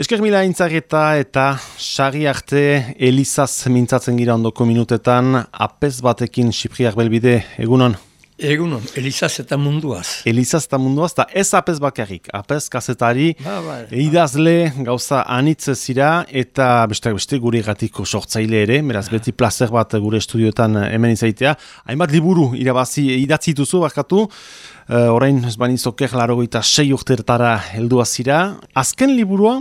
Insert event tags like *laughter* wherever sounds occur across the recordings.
Esker mila intzareta eta sari arte Elizaz mintzatzen gira ondoko minutetan, apez batekin Sipriak belbide, egunon? Egunon, Elizaz eta munduaz. Elizaz eta munduaz, eta ez apez bakarrik, apez kazetari, ba, ba, idazle gauza anitze zira, eta beste, beste gure gatiko sortzaile ere, beraz beti placer bat gure estudioetan hemen izaitea. Hainbat liburu irabazi idatzi duzu, bakatu, uh, orain ez bani zoker laro sei urtertara heldua zira. Azken liburua,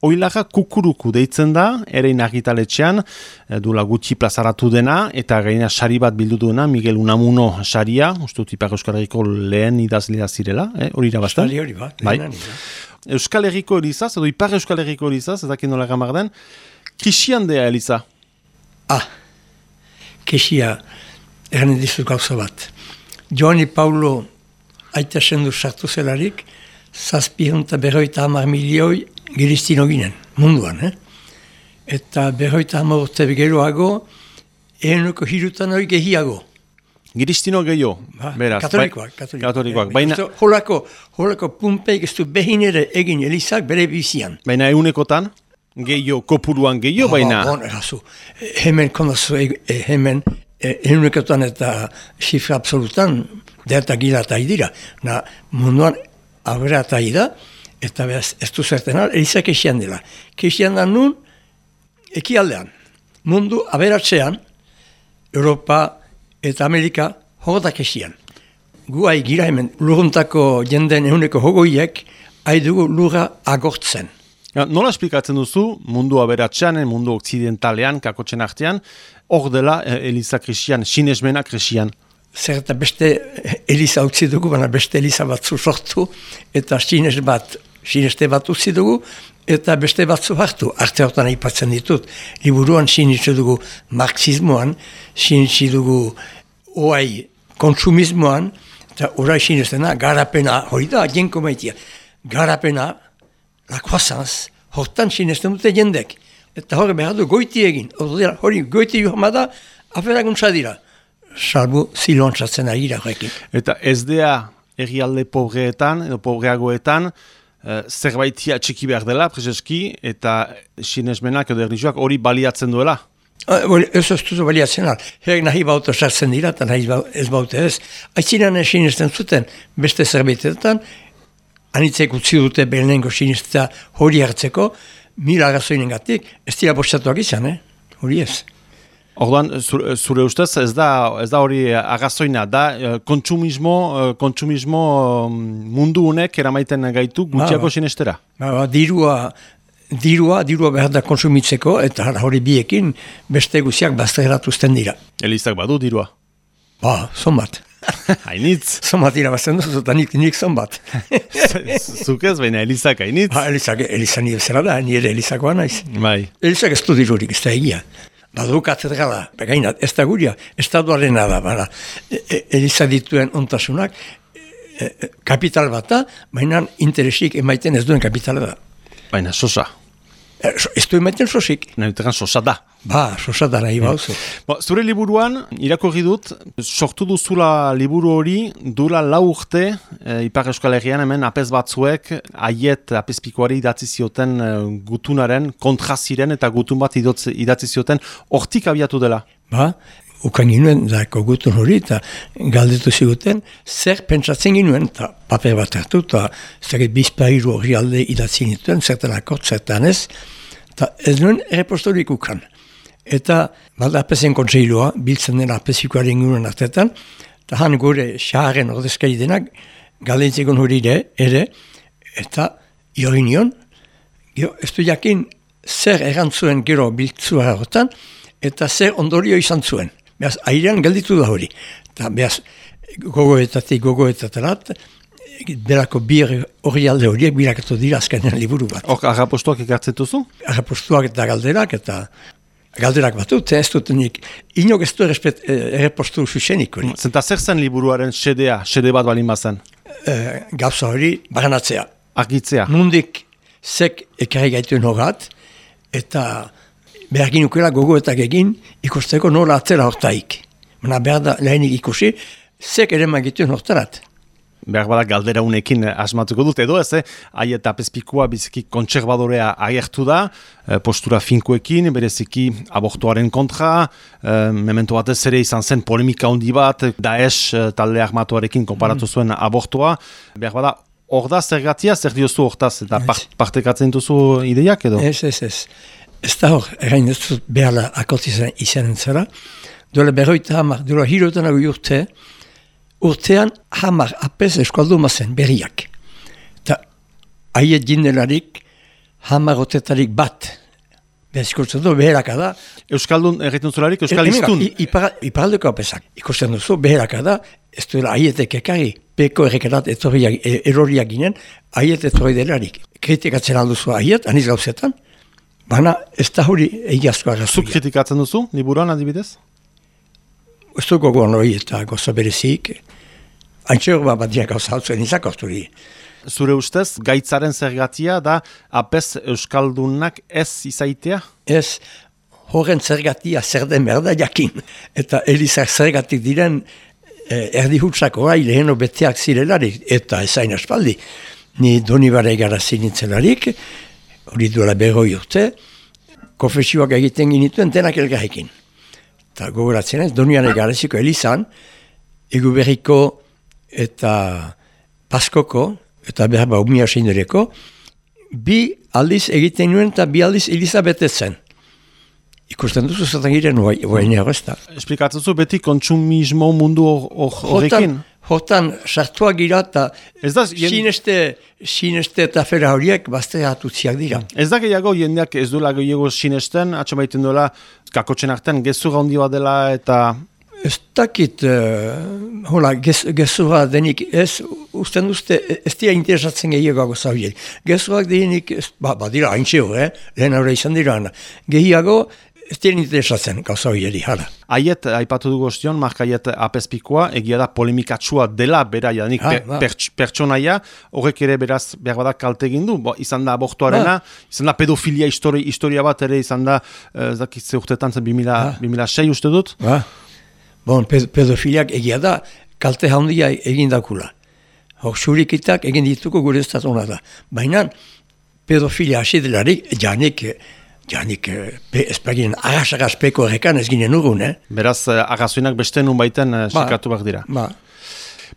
Oilaga kukuruku deitzen da, ere inagitaletxean, eh, dula gutxi plazaratu dena, eta gaina sari bat bildu duena, Miguel Unamuno saria, uste dut Ipar Euskal Herriko lehen idazlea zirela, eh? hori irabazten? Sari hori bat, bai. Euskal Herriko Elizaz, edo Ipar Euskal Herriko Elizaz, ez dakit nola gamar den, krisian dea Eliza? Ah, krisia, erren dizut gauza bat. Joani Paulo aita sendu sartu zelarik, zazpihunta berroita hamar milioi giristino ginen, munduan, eh? Eta berroita hamar urte geroago, ehenuko hirutan hori gehiago. Giristino gehiago, ba, beraz. Katolikoak, bai, katolikoak. Baina, holako, holako pumpeik ez du behin ere egin elizak bere bizian. Baina eunekotan, gehiago, kopuruan gehiago, ba, baina... Bon, erazu, hemen konozu, e, hemen, eunekotan eta xifra absolutan, derta gira eta idira. Na, munduan, aurrera eta ida, eta behaz, ez du zerten al, elizak esian dela. Kesian da nun, ekialdean. Mundu aberatzean, Europa eta Amerika hogotak esian. Gu hai gira hemen, lurruntako jenden eguneko hogoiek, hai dugu lurra agortzen. Ja, nola esplikatzen duzu, mundu aberatzean, mundu okzidentalean, kakotzen artean, hor dela eh, Eliza krisian, sinesmena krisian? Zer eta beste Eliza utzi dugu, baina beste Eliza batzu sortu, eta sines bat sineste bat utzi dugu, eta beste batzu hartu, arte hortan aipatzen ditut. Liburuan sinitzu dugu marxismoan, sinitzu dugu oai kontsumismoan, eta orai sinestena garapena, hori da, jenko maitia, garapena, la croissance, hortan sinesten dute jendek. Eta hori behar du goiti egin, hori goiti joan da, aferaguntza dira. Salbu zilontzatzen agira horrekin. Eta ez dea egialde pobreetan, edo pobreagoetan, Uh, zerbaitia txiki behar dela, prezeski, eta sinesmenak edo erditzuak hori baliatzen duela? Uh, ez ez duzu baliatzen al. Herek nahi bauto sartzen dira, eta nahi ez baute ez. Aizinan sinesten zuten beste zerbaitetan, anitzek utzi dute behenengo sinestea hori hartzeko, mila agazoinen gatik, ez dira bostatuak izan, eh? hori ez. Orduan, zure, ustez, ez da, ez da hori agazoina, da eh, kontsumismo, eh, kontsumismo mm, mundu unek eramaiten gaitu gutxiako ba, sinestera? Ba, ba, dirua, dirua, dirua behar da konsumitzeko, eta hori biekin beste guziak bazteratuzten dira. Elizak badu dirua? Ba, zon bat. *laughs* Hainitz? Zon bat irabazten duzu, eta nik, nik zon bat. *laughs* Zuk ez, baina Elizak hainitz? Ba, Elizak, Elizak nire zera da, nire Elizakoa naiz. Bai. Elizak ez du dirurik, ez da egia. Badu katedra begainat, ez da guria, ez da bara, e, e, eliza dituen ontasunak, e, e, kapital bat da, baina interesik emaiten ez duen kapital da. Baina, sosa. E, ez du emaiten sosik. Nahi sosa da. Ba, sosa da nahi bauzu. Ba, zure liburuan, irakorri dut, sortu duzula liburu hori, dura lau urte, e, Ipar Euskal Herrian hemen apez batzuek, aiet apezpikoari idatzi zioten e, gutunaren, kontraziren eta gutun bat idatzi zioten, hortik abiatu dela. Ba, ukan ginuen, dako gutun hori, eta galdetu ziguten, zer pentsatzen ginuen, eta paper bat hartu, eta zer bizpairu hori alde idatzi nituen, zertan akort, zertan ez, eta ez nuen errepostorik ukan. Eta balda apezen kontseilua, biltzen dena apezikoaren inguruan artetan, eta han gure xaaren ordezkari denak, galentzekon hori ere, eta jori nion, jo, ez du jakin zer erantzuen gero biltzua horretan, eta zer ondorio izan zuen. Beaz, airean galditu da hori. Eta beaz, gogoetatik gogoetatarat, delako bir hori alde horiek birakatu dira azkenean liburu bat. Hor, agapostuak ekartzen duzu? Agapostuak eta galderak, eta galderak ez dut nik, inok ez du errepostu susenik hori. Zenta zer zen liburuaren sedea, sede bat balin bazen? E, gauza hori, baranatzea. Argitzea. Mundik zek ekarri gaituen horat, eta behar ginukela gogoetak egin, ikusteko nola atzera hortaik. Mana behar da lehenik ikusi, zek ere magituen hortarat. behar bada galdera unekin asmatuko dut, edo ez, eh? aiet apespikua biziki kontserbadorea agertu da, eh, postura finkoekin, bereziki abortuaren kontra, eh, memento batez ere izan zen polemika handi bat, Daesh eh, talde armatuarekin konparatu mm. zuen abortua, behar bada, hor da zergatia, zer diozu hortaz, eta par partekatzen duzu ideiak edo? Ez, ez, ez. Ez da hor, erain ez dut behar akotizan izanen zara, duela berroita hamar, duela hirotan agu urte, urtean hamar apes eskualdu mazen berriak. Eta haiet jindelarik hamar otetarik bat. Bezkurtzen du, beheraka da. Euskaldun egiten zularik, Euskal e, Iztun? Iparaldeko apesak. Ikusten duzu, beheraka da, ez duela haietek ekari, peko errekerat etorriak, e, eroriak ginen, haiet etorri delarik. Kritikatzen alduzu haiet, aniz gauzetan, baina ez da hori egiazkoa razuia. Zuk kritikatzen duzu, liburuan adibidez? Ez du gogoan hori eta gozo berezik. Antxeo bat bat diak gauza hautzen izakorturi. Zure ustez, gaitzaren zergatia da apez Euskaldunak ez izaitea? Ez, horren zergatia zer den berda jakin. Eta elizak zergatik diren eh, erdi hutsako gai leheno beteak zirelarik eta ezain aspaldi. Ni doni bare gara zinitzelarik, hori duela berroi urte, konfesioak egiten ginituen denak elgarrekin. Eta gogoratzen ez, donian egareziko elizan, egu berriko eta paskoko, eta behar ba umia bi aldiz egiten nuen eta bi aldiz eliza betetzen. Ikusten duzu zaten giren, oa ene horrezta. Esplikatzen zu beti kontsumismo mundu horrekin? Hortan, sartuak gira eta sineste, sineste eta fera horiek bazte atutziak dira. Ez da gehiago jendeak ez duela gehiago sinesten, atxo baiten duela kakotxen artean gezurra handi bat dela eta... Ez dakit, uh, hola, gezurra denik ez, usten duzte, ez dira interesatzen gehiago zaudiek. Gezurrak denik, ba, ba dira, hain eh? lehen aurre izan dira, gehiago, ez dira interesatzen gauza hori hala. Aiet, aipatu dugu ostion, Mark Aiet apespikoa, egia da polemikatsua dela bera janik ah, ba. pertsonaia, horrek ere beraz behar badak kalte egin du, Bo, izan da abortuarena, ah. izan da pedofilia histori, historia bat ere, izan da, ez uh, dakit urtetan zen 2006 ah. uste dut? Ah. Bon, pedofiliak egia da, kalte handia egin dakula. Hor, surikitak egin dituko gure ez da. Baina, pedofilia hasi delarik, janik, Janik, ezpaginen agas-agas peko errekan ez ginen ugun, eh? Beraz, eh, agazuinak beste nun baiten eh, ba, sikatu bak dira. Ba.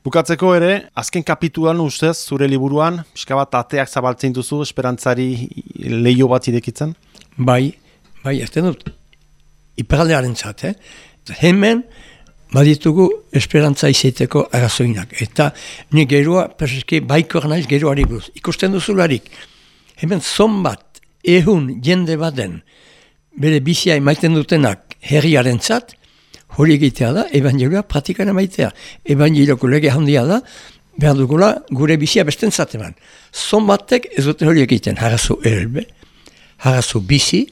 Bukatzeko ere, azken kapituan ustez, zure liburuan, pixka bat ateak zabaltzen duzu, esperantzari lehio bat idekitzen? Bai, bai, ez dut, iperaldearen zat, eh? Hemen, baditugu esperantza izaiteko agazoinak. Eta ni geroa, perseski, baikor naiz geroari buruz. Ikusten duzularik, hemen zon bat, ehun jende baden bere bizia emaiten dutenak herriaren zat, hori egitea da, evangelioa praktikan emaitea. Evangelioko lege handia da, behar dugula gure bizia besten zateman. Zon batek ez dute hori egiten, harazu elbe, harazu bizi,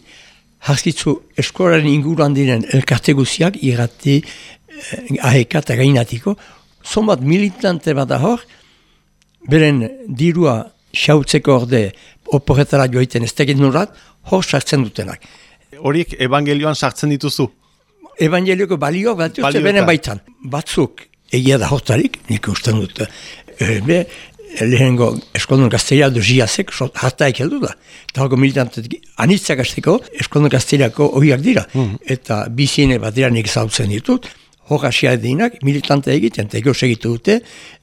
harzkitzu eskolaren inguruan diren elkarte guziak, irrati, eh, aheka eta gainatiko, zon bat militante bat ahor, beren dirua xautzeko orde oporretara joiten ez tegit nurat, hor sartzen dutenak. Horiek evangelioan sartzen dituzu? Evangelioko balio bat dut benen baitan. Batzuk egia da hortarik, nik usten dut, e, be, lehenengo eskondun gazteria du jiazek, hartaik heldu da. Eta hori militantetik, anitzak azteko, eskondun gazteriako ohiak dira. Mm Eta bizine bat dira nik zautzen ditut, hor asia edinak militante egiten, eta egos egitu dute,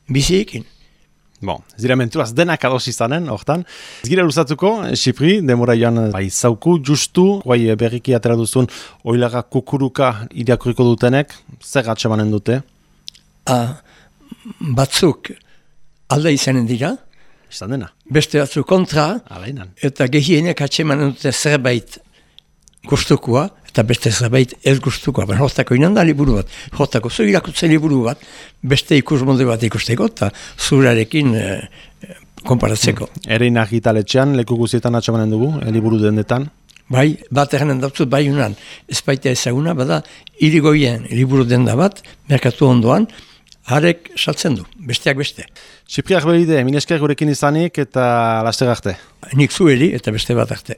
biziekin. Bon, ez dira mentuaz denak ados izanen, hortan. Ez gira lusatuko, Xipri, demora joan bai zauku, justu, guai berriki atera duzun, oilaga kukuruka irakuriko dutenek, zer atxamanen dute? Ah, batzuk alde izanen dira. Izan dena. Beste batzuk kontra. Alainan. Eta gehienek atxamanen dute zerbait gustukoa, eta beste zerbait ez gustukoa, baina hortako inan da liburu bat, hortako zu irakutze liburu bat, beste ikus molde bat ikusteko, eta zurarekin e, konparatzeko. Mm. Ere inagitaletxean, leku guzietan atxamanen dugu, e, liburu dendetan? Bai, bat egenen dautut bai unan, ez baita ezaguna, bada, irigoien liburu denda bat, merkatu ondoan, harek saltzen du, besteak beste. Sipriak beride, minesker gurekin izanik eta laste garte. Nik zueli eta beste bat arte.